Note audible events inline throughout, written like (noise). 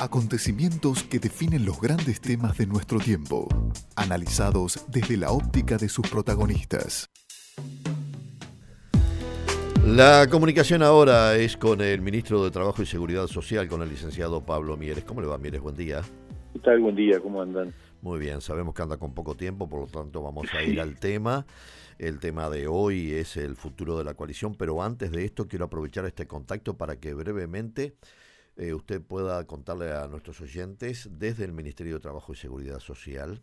Acontecimientos que definen los grandes temas de nuestro tiempo, analizados desde la óptica de sus protagonistas. La comunicación ahora es con el ministro de Trabajo y Seguridad Social, con el licenciado Pablo Mieres. ¿Cómo le va, Mieres? Buen día. ¿Qué tal? Buen día, ¿cómo andan? Muy bien, sabemos que anda con poco tiempo, por lo tanto vamos a (laughs) ir al tema. El tema de hoy es el futuro de la coalición, pero antes de esto quiero aprovechar este contacto para que brevemente eh, usted pueda contarle a nuestros oyentes desde el Ministerio de Trabajo y Seguridad Social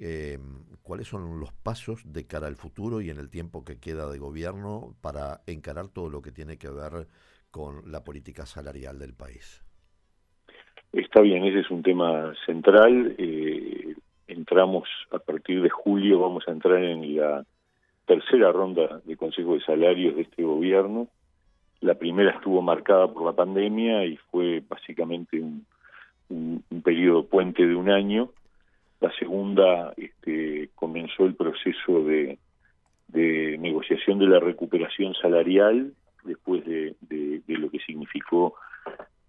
eh, cuáles son los pasos de cara al futuro y en el tiempo que queda de gobierno para encarar todo lo que tiene que ver con la política salarial del país. Está bien, ese es un tema central. Eh, entramos a partir de julio, vamos a entrar en la tercera ronda de Consejo de Salarios de este gobierno. La primera estuvo marcada por la pandemia y fue básicamente un, periodo puente de un año. La segunda este, comenzó el proceso de, negociación de la recuperación salarial después de, lo que significó,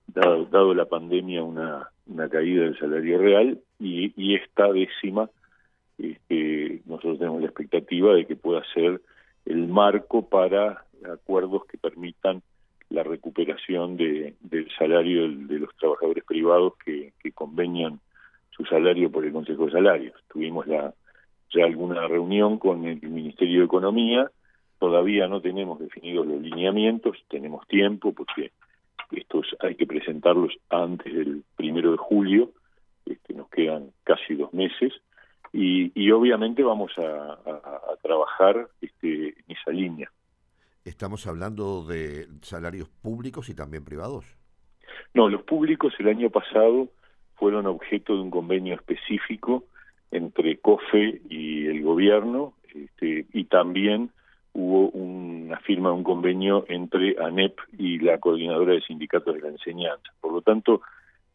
dado, dado, la pandemia, una, una caída del salario real. Y, y esta décima, este, nosotros tenemos la expectativa de que pueda ser el marco para acuerdos que permitan la recuperación de, del salario de, los trabajadores privados que, que convenian su salario por el Consejo de Salarios. Tuvimos la, ya alguna reunión con el Ministerio de Economía, todavía no tenemos definidos los lineamientos, tenemos tiempo porque estos hay que presentarlos antes del primero de julio, este, nos quedan casi dos meses, y, obviamente vamos a, a, a trabajar este, en esa línea. ¿Estamos hablando de salarios públicos y también privados? No, los públicos el año pasado fueron objeto de un convenio específico entre COFE y el gobierno este, y también hubo una firma de un convenio entre ANEP y la coordinadora de sindicatos de la enseñanza. Por lo tanto,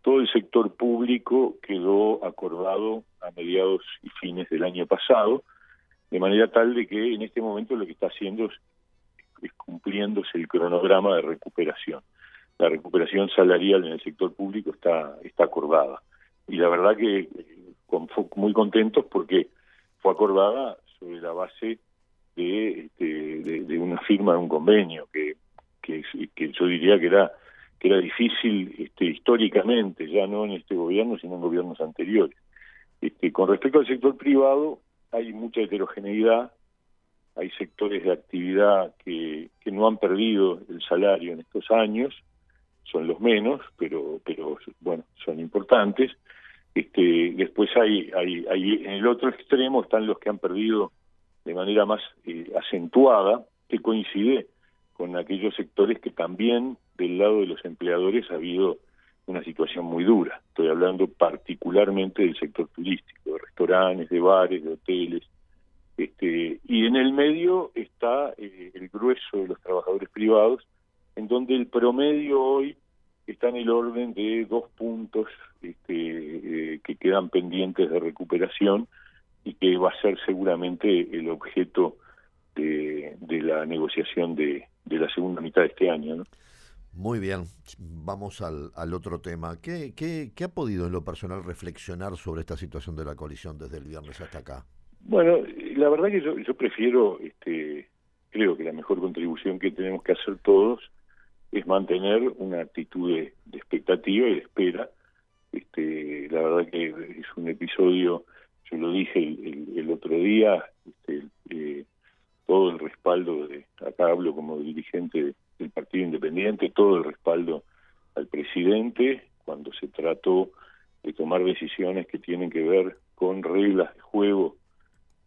todo el sector público quedó acordado a mediados y fines del año pasado, de manera tal de que en este momento lo que está haciendo es es cumpliéndose el cronograma de recuperación. La recuperación salarial en el sector público está, está acordada. Y la verdad que muy contentos porque fue acordada sobre la base de, este, de, una firma de un convenio que, que, que yo diría que era que era difícil este, históricamente, ya no en este gobierno, sino en gobiernos anteriores. Este, con respecto al sector privado, hay mucha heterogeneidad, hay sectores de actividad que, no han perdido el salario en estos años, son los menos, pero, pero bueno, son importantes. Este, después hay, hay, hay, en el otro extremo están los que han perdido de manera más eh, acentuada, que coincide con aquellos sectores que también del lado de los empleadores ha habido una situación muy dura. Estoy hablando particularmente del sector turístico, de restaurantes, de bares, de hoteles, este, y en el medio está eh, el grueso de los trabajadores privados, en donde el promedio hoy está en el orden de dos puntos este, eh, que quedan pendientes de recuperación y que va a ser seguramente el objeto de, la negociación de, la segunda mitad de este año. Muy bien, vamos al, al otro tema. ¿Qué, qué, ¿Qué ha podido en lo personal reflexionar sobre esta situación de la coalición desde el viernes hasta acá? Bueno, la verdad que yo, yo prefiero, este, creo que la mejor contribución que tenemos que hacer todos es mantener una actitud de, expectativa y de espera. Este, la verdad que es un episodio, yo lo dije el, el, otro día, este, eh, todo el respaldo, de, acá hablo como dirigente del Partido Independiente, todo el respaldo al presidente cuando se trató de tomar decisiones que tienen que ver con reglas de juego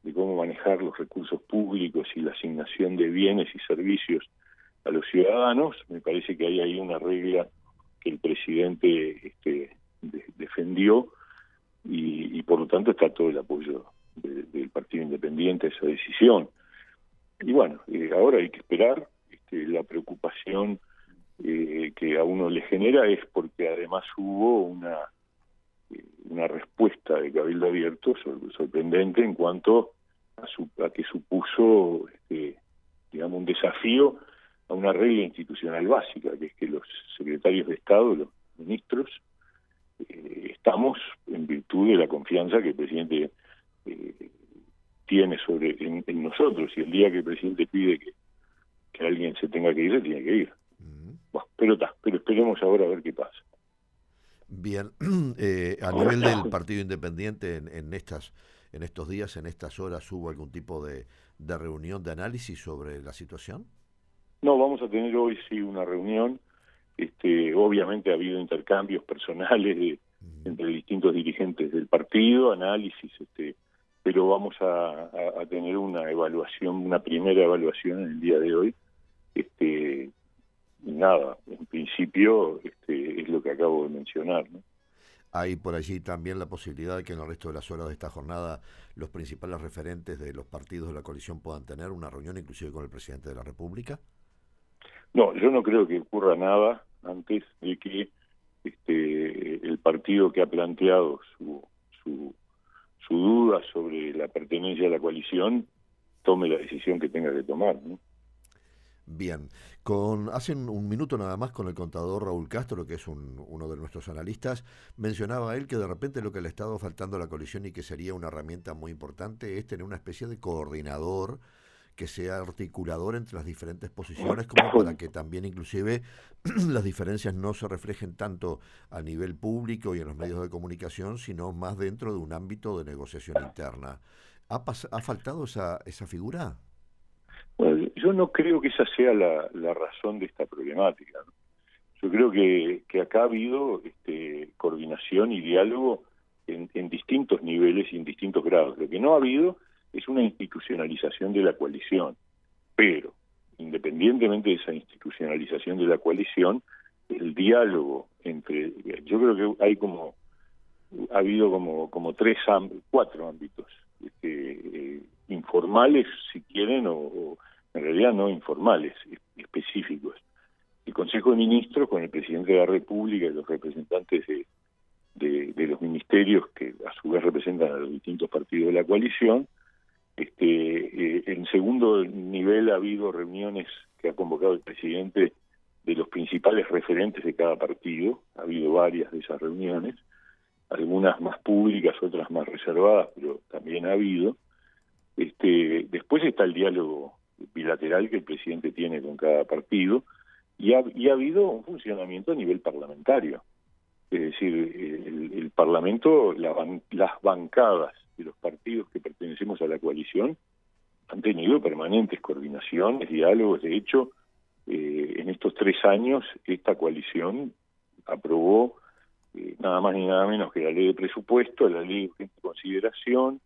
de cómo manejar los recursos públicos y la asignación de bienes y servicios a los ciudadanos, me parece que hay ahí una regla que el presidente este, defendió y, por lo tanto está todo el apoyo del Partido Independiente a esa decisión. Y bueno, eh, ahora hay que esperar, este, la preocupación eh, que a uno le genera es porque además hubo una eh, una respuesta de Cabildo Abierto sorprendente en cuanto a, que supuso, este, digamos, un desafío a una regla institucional básica, que es que los secretarios de Estado, los ministros, eh, estamos en virtud de la confianza que el presidente eh, tiene sobre en, nosotros y el día que el presidente pide que, alguien se tenga que ir, se tiene que ir. pero está, pero esperemos ahora a ver qué pasa. Bien, (clears throat) eh, a nivel del Partido Independiente en, en, estas en estos días, en estas horas, hubo algún tipo de, de reunión de análisis sobre la situación. No, vamos a tener hoy sí una reunión. Este, obviamente ha habido intercambios personales entre distintos dirigentes del partido, análisis, este, pero vamos a, tener una evaluación, una primera evaluación en el día de hoy. Este, nada, en principio este, es lo que acabo de mencionar. ¿no? Hay por allí también la posibilidad de que en el resto de las horas de esta jornada los principales referentes de los partidos de la coalición puedan tener una reunión inclusive con el presidente de la República. No, yo no creo que ocurra nada antes de que este, el partido que ha planteado su, su, su duda sobre la pertenencia a la coalición tome la decisión que tenga que tomar. ¿no? Bien, con hace un minuto nada más con el contador Raúl Castro, que es uno de nuestros analistas, mencionaba él que de repente lo que le ha estado faltando a la coalición y que sería una herramienta muy importante es tener una especie de coordinador que sea articulador entre las diferentes posiciones, como para que también inclusive (clears throat) las diferencias no se reflejen tanto a nivel público y en los medios de comunicación, sino más dentro de un ámbito de negociación interna. ¿Ha, ha faltado esa, esa figura? Yo no creo que esa sea la, razón de esta problemática. Yo creo que, acá ha habido este, coordinación y diálogo en, distintos niveles y en distintos grados. Lo que no ha habido es una institucionalización de la coalición. Pero, independientemente de esa institucionalización de la coalición, el diálogo entre, yo creo que hay como, ha habido como, como tres, cuatro ámbitos este, eh, informales, si quieren, o, en realidad no informales, específicos. El Consejo de Ministros, con el presidente de la República y los representantes de, de, los ministerios que a su vez representan a los distintos partidos de la coalición. Este, eh, en segundo nivel ha habido reuniones que ha convocado el presidente de los principales referentes de cada partido. Ha habido varias de esas reuniones, algunas más públicas, otras más reservadas, pero también ha habido. Este, después está el diálogo bilateral que el presidente tiene con cada partido y ha, y ha habido un funcionamiento a nivel parlamentario. Es decir, el, Parlamento, las bancadas de los partidos que pertenecemos a la coalición han tenido permanentes coordinaciones, diálogos. De hecho, eh, en estos tres años, esta coalición aprobó eh, nada más ni nada menos que la ley de presupuesto, la ley de consideración,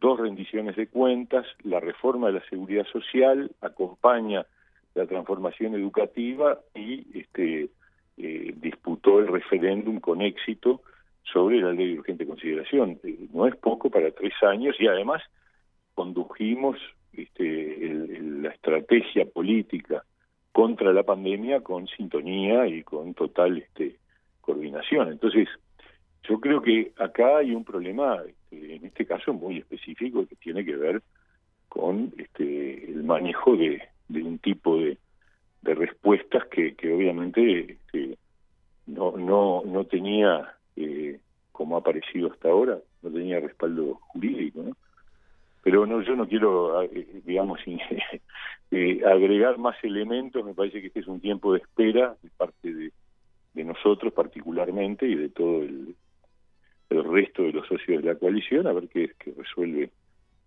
dos rendiciones de cuentas, la reforma de la seguridad social, acompaña la transformación educativa y este, eh, disputó el referéndum con éxito sobre la ley de urgente consideración. Eh, no es poco para tres años y además condujimos este, la estrategia política contra la pandemia con sintonía y con total este, coordinación. Entonces, yo creo que acá hay un problema, en este caso muy específico, que tiene que ver con este, el manejo de, un tipo de, respuestas que, obviamente este, no, no, no tenía, eh, como ha aparecido hasta ahora, no tenía respaldo jurídico, ¿no? Pero no, yo no quiero, eh, digamos, (laughs) eh, agregar más elementos, me parece que este es un tiempo de espera de parte de, de nosotros particularmente y de todo el resto de los socios de la coalición a ver qué, qué resuelve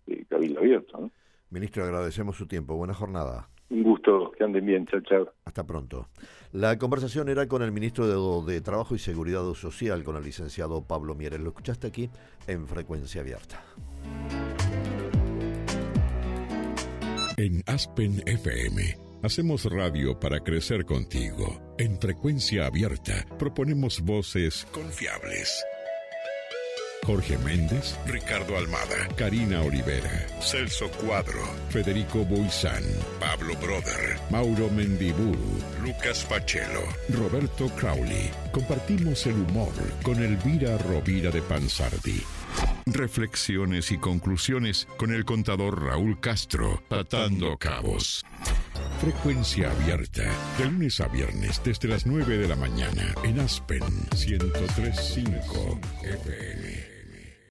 eh, Cabildo Abierto. Ministro, agradecemos su tiempo. Buena jornada. Un gusto, que anden bien, chao, chao. Hasta pronto. La conversación era con el ministro de, de, Trabajo y Seguridad Social, con el licenciado Pablo Mieres. Lo escuchaste aquí en Frecuencia Abierta. En Aspen FM hacemos radio para crecer contigo. En Frecuencia Abierta proponemos voces confiables Jorge Méndez, Ricardo Almada, Karina Olivera, Celso Cuadro, Federico Buizán, Pablo Broder, Mauro Mendiburu, Lucas Pachelo, Roberto Crowley. Compartimos el humor con Elvira Rovira de Pansardi. Reflexiones y conclusiones con el contador Raúl Castro, Atando Cabos. Frecuencia abierta, de lunes a viernes desde las 9 de la mañana en Aspen 1035 FM.